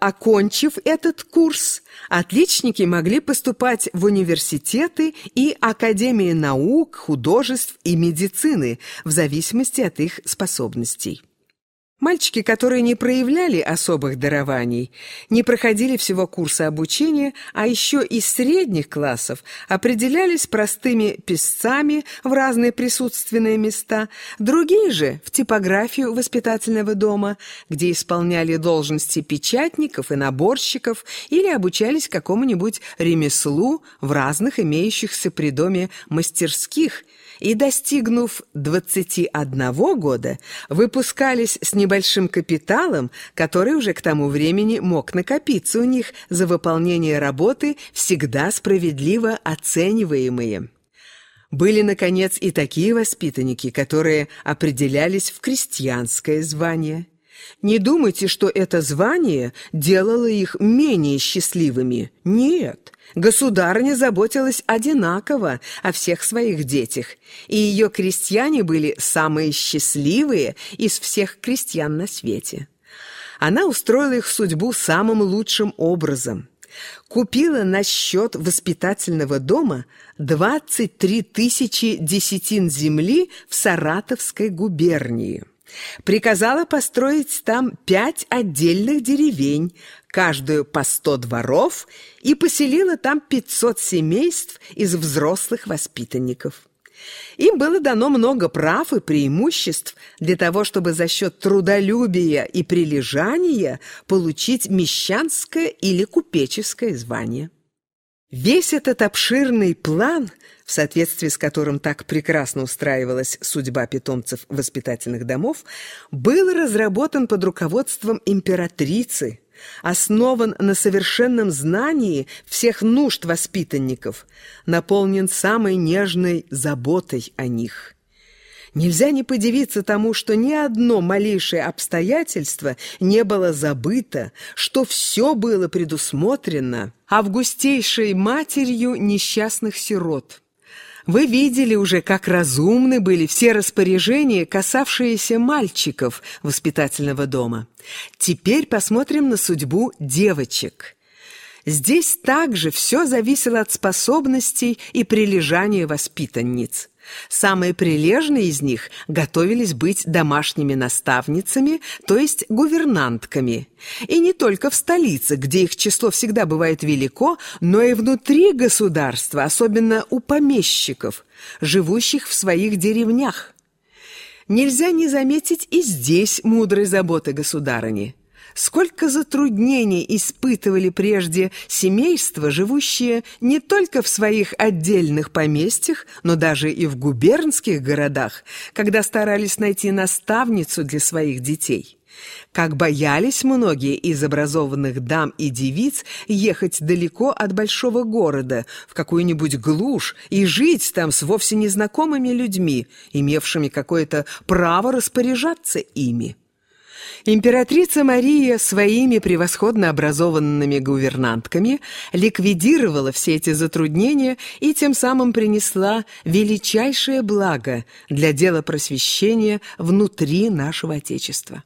Окончив этот курс, отличники могли поступать в университеты и академии наук, художеств и медицины в зависимости от их способностей. Мальчики, которые не проявляли особых дарований, не проходили всего курса обучения, а еще из средних классов определялись простыми писцами в разные присутственные места, другие же в типографию воспитательного дома, где исполняли должности печатников и наборщиков или обучались какому-нибудь ремеслу в разных имеющихся при доме мастерских – и, достигнув 21 года, выпускались с небольшим капиталом, который уже к тому времени мог накопиться у них за выполнение работы, всегда справедливо оцениваемые. Были, наконец, и такие воспитанники, которые определялись в крестьянское звание. Не думайте, что это звание делало их менее счастливыми. Нет, государыня заботилась одинаково о всех своих детях, и ее крестьяне были самые счастливые из всех крестьян на свете. Она устроила их судьбу самым лучшим образом. Купила на счет воспитательного дома 23 тысячи десятин земли в Саратовской губернии. Приказала построить там пять отдельных деревень, каждую по сто дворов, и поселила там пятьсот семейств из взрослых воспитанников. Им было дано много прав и преимуществ для того, чтобы за счет трудолюбия и прилежания получить мещанское или купеческое звание. Весь этот обширный план в соответствии с которым так прекрасно устраивалась судьба питомцев воспитательных домов, был разработан под руководством императрицы, основан на совершенном знании всех нужд воспитанников, наполнен самой нежной заботой о них. Нельзя не подивиться тому, что ни одно малейшее обстоятельство не было забыто, что все было предусмотрено августейшей матерью несчастных сирот. Вы видели уже, как разумны были все распоряжения, касавшиеся мальчиков воспитательного дома. Теперь посмотрим на судьбу девочек. Здесь также все зависело от способностей и прилежания воспитанниц. Самые прилежные из них готовились быть домашними наставницами, то есть гувернантками. И не только в столице, где их число всегда бывает велико, но и внутри государства, особенно у помещиков, живущих в своих деревнях. Нельзя не заметить и здесь мудрой заботы государыни. Сколько затруднений испытывали прежде семейства, живущие не только в своих отдельных поместьях, но даже и в губернских городах, когда старались найти наставницу для своих детей. Как боялись многие из образованных дам и девиц ехать далеко от большого города, в какую-нибудь глушь, и жить там с вовсе незнакомыми людьми, имевшими какое-то право распоряжаться ими. Императрица Мария своими превосходно образованными гувернантками ликвидировала все эти затруднения и тем самым принесла величайшее благо для дела просвещения внутри нашего Отечества.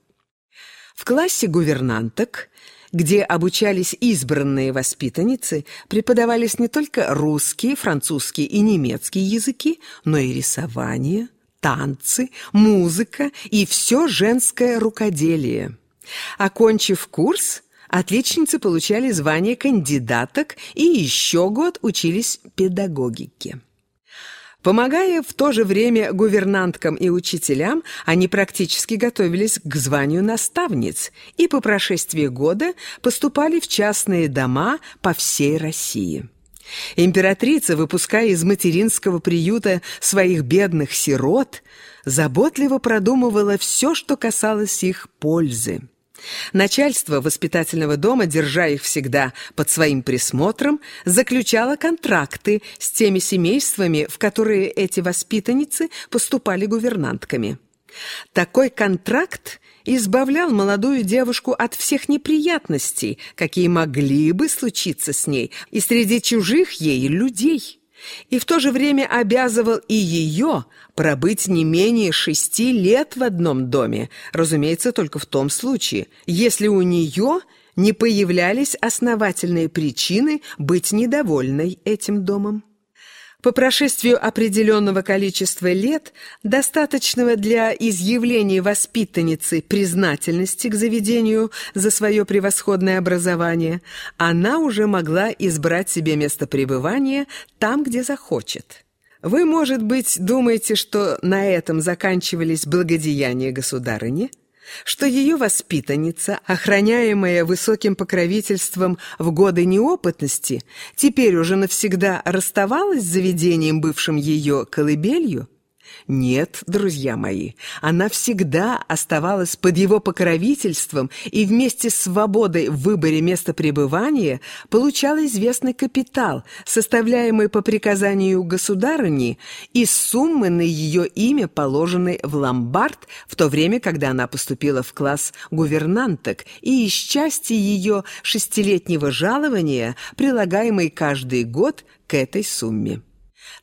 В классе гувернанток где обучались избранные воспитанницы, преподавались не только русский, французский и немецкий языки, но и рисование, танцы, музыка и все женское рукоделие. Окончив курс, отличницы получали звание кандидаток и еще год учились педагогике. Помогая в то же время гувернанткам и учителям, они практически готовились к званию наставниц и по прошествии года поступали в частные дома по всей России. Императрица, выпуская из материнского приюта своих бедных сирот, заботливо продумывала все, что касалось их пользы. Начальство воспитательного дома, держа их всегда под своим присмотром, заключало контракты с теми семействами, в которые эти воспитанницы поступали гувернантками. Такой контракт избавлял молодую девушку от всех неприятностей, какие могли бы случиться с ней и среди чужих ей людей, и в то же время обязывал и ее пробыть не менее шести лет в одном доме, разумеется, только в том случае, если у нее не появлялись основательные причины быть недовольной этим домом. По прошествию определенного количества лет, достаточного для изъявления воспитанницы признательности к заведению за свое превосходное образование, она уже могла избрать себе место пребывания там, где захочет. Вы, может быть, думаете, что на этом заканчивались благодеяния государыни? Что ее воспитанница, охраняемая высоким покровительством в годы неопытности, теперь уже навсегда расставалась с заведением, бывшим ее колыбелью? Нет, друзья мои, она всегда оставалась под его покровительством и вместе с свободой в выборе места пребывания получала известный капитал, составляемый по приказанию государыни из суммы на ее имя, положенной в ломбард в то время, когда она поступила в класс гувернанток и из части ее шестилетнего жалования, прилагаемой каждый год к этой сумме.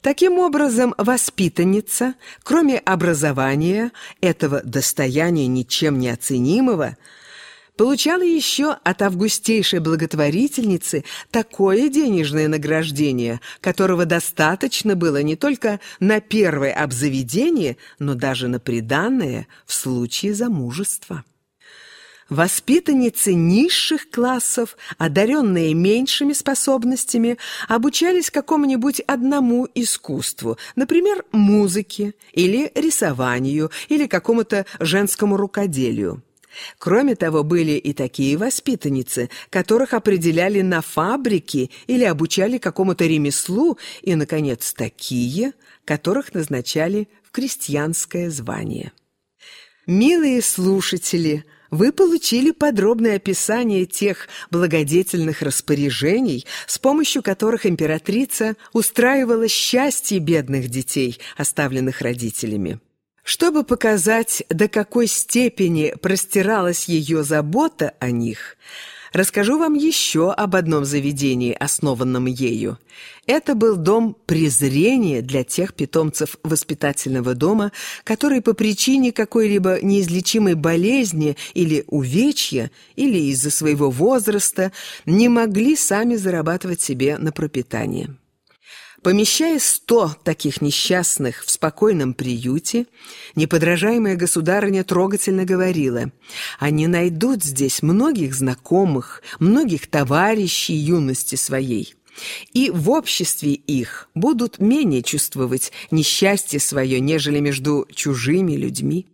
Таким образом, воспитанница, кроме образования, этого достояния ничем не оценимого, получала еще от августейшей благотворительницы такое денежное награждение, которого достаточно было не только на первое обзаведение, но даже на приданное в случае замужества. Воспитанницы низших классов, одаренные меньшими способностями, обучались какому-нибудь одному искусству, например, музыке или рисованию или какому-то женскому рукоделию. Кроме того, были и такие воспитанницы, которых определяли на фабрике или обучали какому-то ремеслу, и, наконец, такие, которых назначали в крестьянское звание. Милые слушатели – вы получили подробное описание тех благодетельных распоряжений, с помощью которых императрица устраивала счастье бедных детей, оставленных родителями. Чтобы показать, до какой степени простиралась ее забота о них – Расскажу вам еще об одном заведении, основанном ею. Это был дом презрения для тех питомцев воспитательного дома, которые по причине какой-либо неизлечимой болезни или увечья, или из-за своего возраста, не могли сами зарабатывать себе на пропитание. Помещая сто таких несчастных в спокойном приюте, неподражаемая государыня трогательно говорила, «Они найдут здесь многих знакомых, многих товарищей юности своей» и в обществе их будут менее чувствовать несчастье свое, нежели между чужими людьми.